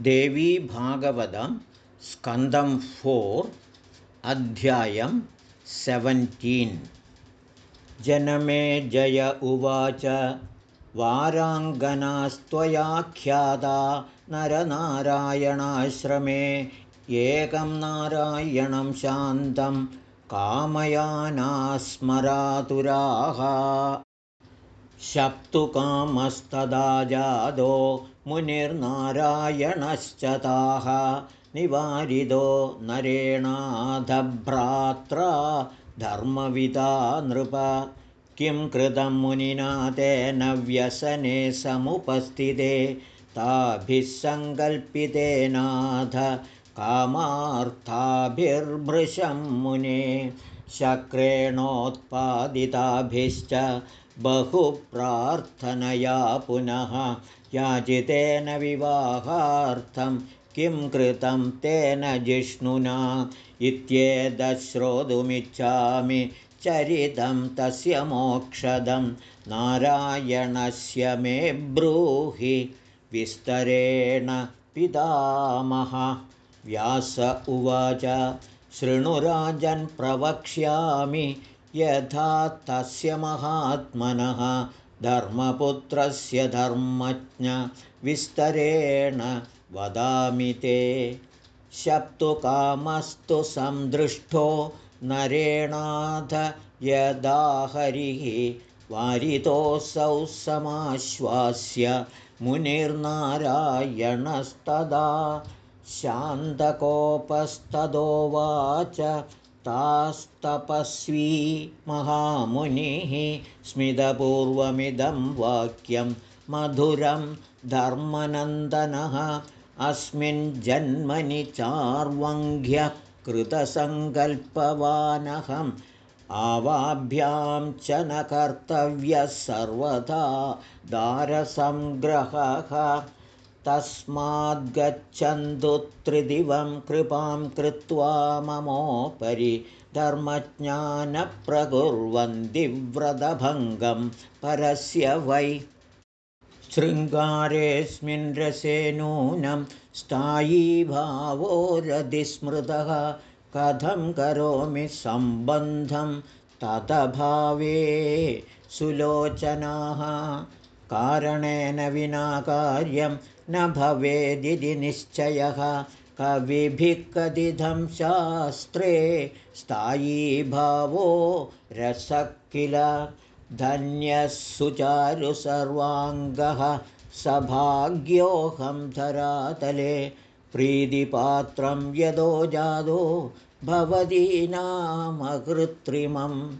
देवी भागवतं स्कन्दं फोर् अध्यायं सेवेन्टीन्। जनमे जय उवाच। वाराङ्गनास्त्वयाख्याता नरनारायणाश्रमे। एकं नारायणं शान्तं कामयानास्मरातुराः शप्तुकामस्तदा जादो मुनिर्नारायणश्च ताः निवारिदो नरेणाधभ्रात्रा धर्मविदा नृप। किं कृतं मुनिना तेन व्यसने समुपस्थिते? ताभिः सङ्कल्पितेनाथ कामार्थाभिर्भृशं मुने शक्रेणोत्पादिताभिश्च बहुप्रार्थनया पुनः याचितेन विवाहार्थं किं कृतं तेन जिष्णुना इत्येतश्रोतुमिच्छामि चरितं तस्य मोक्षदं। नारायणस्य मे ब्रूहि विस्तरेण पितामह व्यास उवाच शृणुराजन् प्रवक्ष्यामि यथा तस्य महात्मनः धर्मपुत्रस्य धर्मज्ञ विस्तरेण वदामि ते। शप्तुकामस्तु सन्दृष्टो नरेणाथ यदा हरिः वारितोऽसौ समाश्वास्य मुनिर्नारायणस्तदा शान्तकोपस्तदोवाच तास्तपस्वी महामुनिः स्मितपूर्वमिदं वाक्यं मधुरं धर्मनन्दनः अस्मिन् जन्मनि चार्वङ्घ्यः कृतसङ्कल्पवानहम् आवाभ्यां च न कर्तव्यः सर्वथा दारसङ्ग्रहः तस्माद्गच्छन्तु त्रिदिवं कृपां कृत्वा ममोपरि धर्मज्ञानप्रकुर्वन्ति व्रतभङ्गं परस्य वै। शृङ्गारेऽस्मिन् रसे नूनं स्थायी भावो रदिस्मृतः कथं करोमि सम्बन्धं? ततभावे सुलोचनाः। कारणेन विना कार्यं न भवेदिति निश्चयः। कविभिः कथितं शास्त्रे स्थायी भावो रसः किल? धन्यः सुचारु सर्वाङ्गः सभाग्योऽहं धरातले। प्रीतिपात्रं यदो जादो भवदीनामकृत्रिमं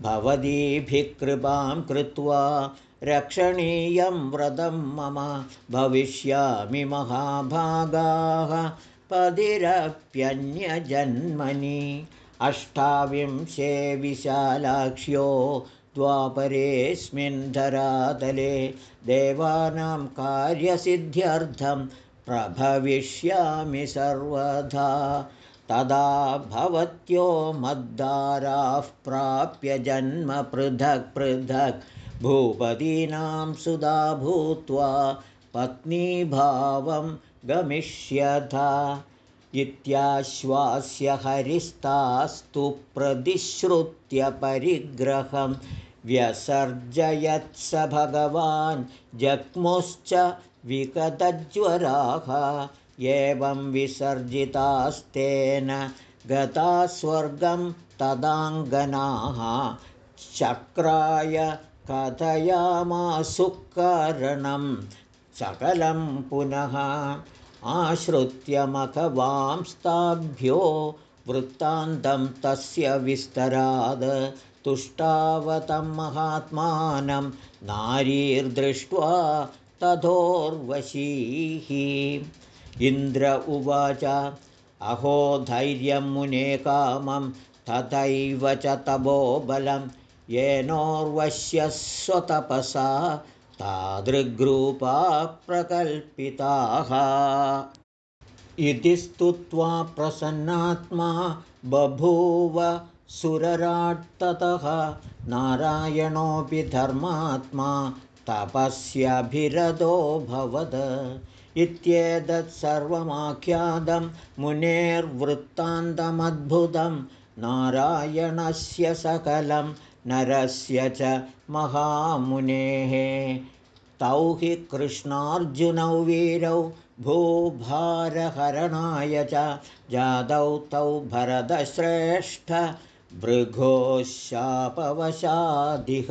भवदीभिः कृपां कृत्वा रक्षणीयं व्रतं मम भविष्यामि महाभागाः पदिरप्यन्यजन्मनि अष्टाविंशे विशालाक्ष्यो द्वापरेऽस्मिन् धरातले देवानां कार्यसिद्ध्यर्थं प्रभविष्यामि सर्वथा। तदा भवत्यो मद्दाराः प्राप्य जन्म पृथक् पृथक् भूपतीनां सुधा भूत्वा पत्नीभावं गमिष्यथ। इत्याश्वास्य हरिस्तास्तु प्रतिश्रुत्य परिग्रहं व्यसर्जयत्स भगवान् जग्मुश्च विकतज्वराः एवं विसर्जितास्तेन गता स्वर्गं तदाङ्गनाः। चक्राय कथयामासुकरणं सकलं पुनः आश्रित्य मखवांस्ताभ्यो वृत्तान्तं तस्य विस्तराद तुष्टावतं महात्मानं नारीर्दृष्ट्वा तथोर्वशीः। इन्द्र उवाच अहो धैर्यं मुने कामं तथैव च तपोबलं येनोर्वश्यः स्वतपसा तादृग्रूपा प्रकल्पिताः। इति स्तुत्वा प्रसन्नात्मा बभूव सुरराट्ततः। नारायणोऽपि धर्मात्मा तपस्यभिरतो भवद। इत्येतत् सर्वमाख्यातं मुनेर्वृत्तान्तमद्भुतं। नारायणस्य सकलं नरस्य च महामुनेः। तौ हि कृष्णार्जुनौ वीरौ भूभारहरणाय च जादौ तौ भरतश्रेष्ठ भृगोशापवशादिह।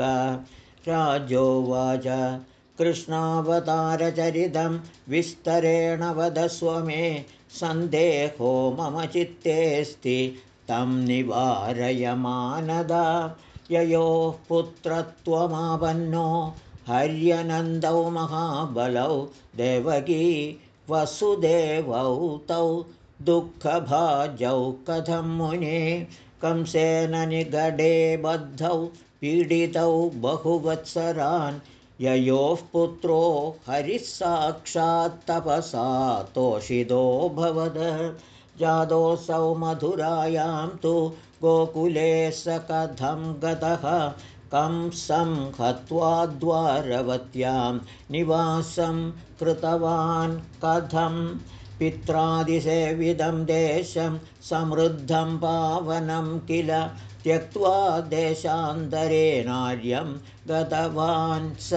राजोवाच कृष्णावतारचरितं विस्तरेण वदस्व मे सन्देहो मम चित्तेऽस्ति तं निवारयमानदा ययोः पुत्रत्वमापन्नो। हर्यनन्दौ महाबलौ देवकी वसुदेवौ तौ दुःखभाजौ। कथं मुने? कंसेन निगडे बद्धौ पीडितौ बहुवत्सरान्। ययोः पुत्रो हरिः साक्षात्तपसा तोषितोऽभवद जातोऽसौ मधुरायां तु गोकुले स कथं गतः। कंसं हत्वा द्वारवत्यां निवासं कृतवान् कथं? पित्रादिसेविदं देशं समृद्धं पावनं किल? त्यक्त्वा देशान्तरे नार्यं गतवान् स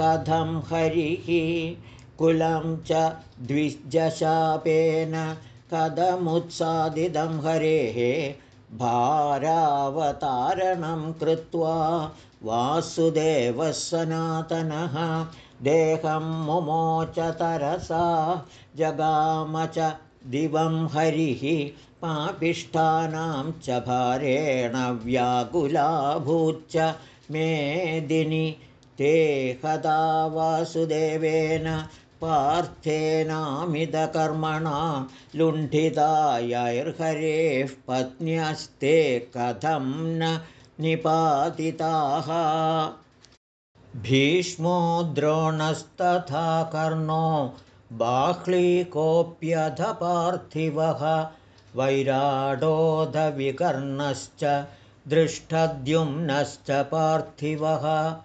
कथं हरिः? कुलं च द्विजशापेन कथमुत्सादितं हरेः भारावतारणं कृत्वा वासुदेवः सनातनः देहं मुमोच तरसा जगाम च दिवं हरिः पापिष्ठानां च भारेण व्याकुलाभूच्च मेदिनि ते कदा वासुदेवेन पार्थेनामिदकर्मणा लुण्ठितायैर्हरेः पत्न्यस्ते कथं न निपातिताः। भीष्मो द्रोणस्तथा कर्णो बाह्लीकोऽप्यथ पार्थिवः वैराडोधविकर्णश्च दृष्टद्युम्नश्च पार्थिवः।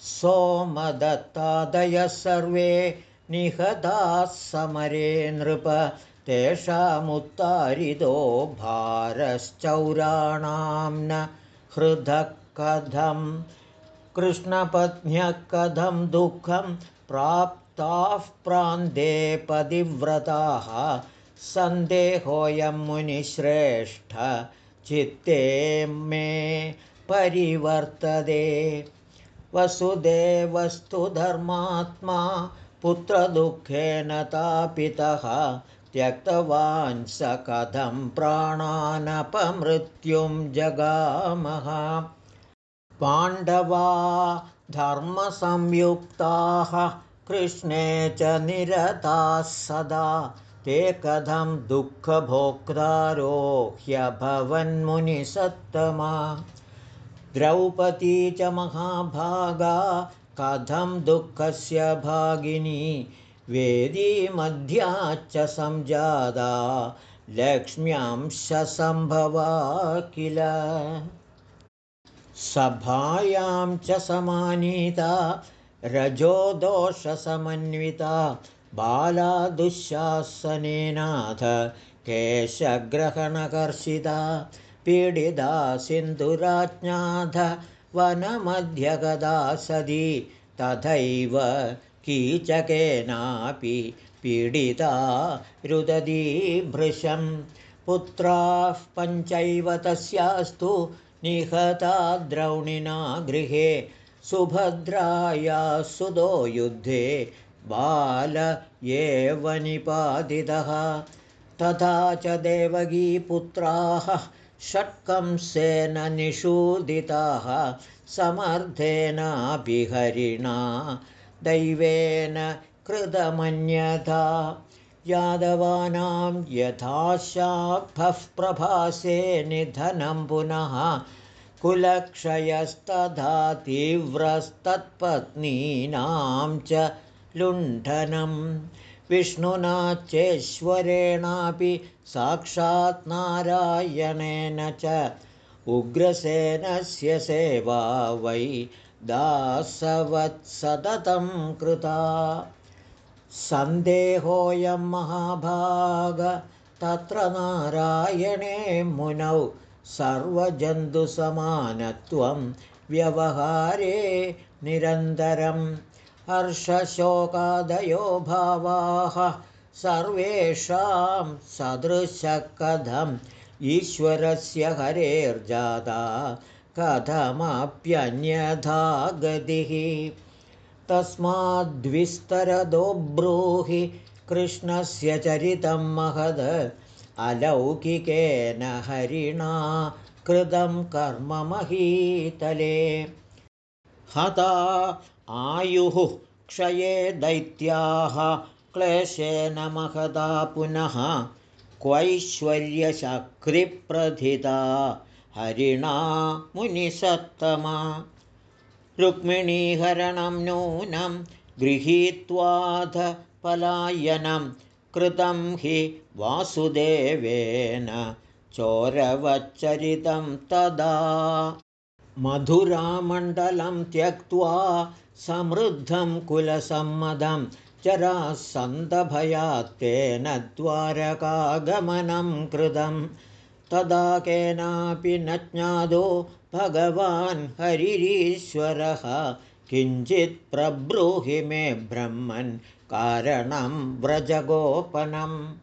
सोमदत्तादयः सर्वे निहताः समरे नृप तेषामुत्तारितो भारश्चौराणां न हृदः कथं कृष्णपत्न्यः कथं दुःखं प्राप्ताः प्रान्ते पतिव्रताः सन्देहोऽयं मुनिश्रेष्ठ चित्ते मे परिवर्तते। वसुदेवस्तु धर्मात्मा पुत्रदुःखेन तापितः त्यक्तवान् स कथं प्राणानपमृत्युं जगामः। पाण्डवा धर्मसंयुक्ताः कृष्णे च निरताः सदा ते कथं दुःखभोक्तारो ह्यभवन्मुनिसत्तमा द्रौपदी च महाभागा कथं दुःखस्य भागिनी? वेदीमध्याच्च संजाता लक्ष्म्यांशसम्भवा किल? सभायां च समानीता रजोदोषसमन्विता बाला दुःशासनेनाथ केशग्रहणकर्षिता पीडिता सिन्धुराज्ञाथ वनमध्यगदा सदी तथैव कीचकेनापि पीडिता रुदती भृशं पुत्राः पञ्चैव तस्यास्तु निहता द्रौणिना गृहे सुभद्राया सुदो युद्धे बाल एव निपातितः तथा च देवगीपुत्राः षट्कंसेन निषूदिताः समर्थेनाभिहरिणा दैवेन कृतमन्यथा। यादवानां यथाशाखः प्रभासे निधनं पुनः कुलक्षयस्तथा तीव्रस्तत्पत्नीनां च लुण्ठनं विष्णुना चेश्वरेणापि साक्षात् नारायणेन च उग्रसेनस्य सेवा वै दासवत्सततं कृता। सन्देहोऽयं महाभाग तत्र नारायणे मुनौ सर्वजन्तुसमानत्वं व्यवहारे निरन्तरं हर्षशोकादयो भावाः सर्वेषां सदृशकथम् ईश्वरस्य हरेर्जाता कथमप्यन्यथा गतिः तस्माद्विस्तरदो ब्रूहि कृष्णस्य चरितं महद अलौकिकेन हरिणा कृतं कर्ममहीतले हता आयुः क्षये दैत्याः क्लेशेन महदा पुनः क्वैश्वर्यशक्रिप्रथिता हरिणा मुनिसत्तमा। रुक्मिणीहरणं नूनं गृहीत्वाथ पलायनं कृतं हि वासुदेवेन चोरवच्चरितं तदा मधुरामण्डलं त्यक्त्वा समृद्धं कुलसम्मदं चरासन्दभयात्तेन द्वारकागमनं कृतं। तदा केनापि न ज्ञातो भगवान् हरिरीश्वरः किञ्चित् प्रब्रूहि मे ब्रह्मन् कारणं व्रजगोपनम्।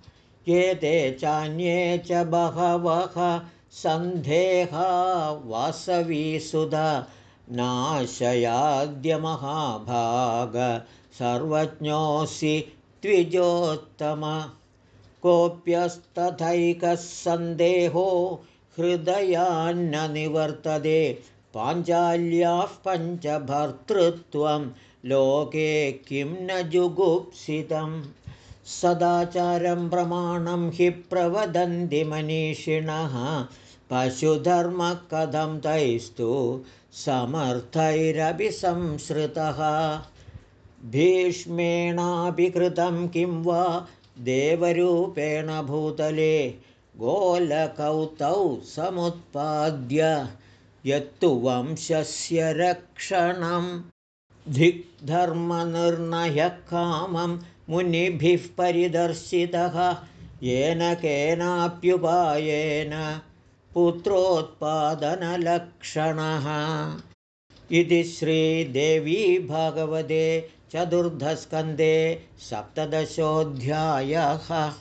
एते चान्ये च बहवः सन्देहा वासवीसुध नाशयाद्यमहाभाग सर्वज्ञोऽसि द्विजोत्तम। कोऽप्यस्तथैकः सन्देहो हृदयान्न निवर्तते पाञ्चाल्याः पञ्चभर्तृत्वं लोके किं न जुगुप्सितं सदाचारं प्रमाणं हि प्रवदन्ति मनीषिणः। पशुधर्मः कथं तैस्तु भीष्मेणापि कृतं किं वा देवरूपेण भूतले गोलकौतौ समुत्पाद्य यत्तु वंशस्य रक्षणं धिग्धर्मनिर्णयकामं मुनिभिः परिदर्शितः। येन केनाप्युपायेन पुत्रोत्पादनलक्षणः। इति श्रीदेवी भगवते चतुर्धस्कन्धे सप्तदशोऽध्यायः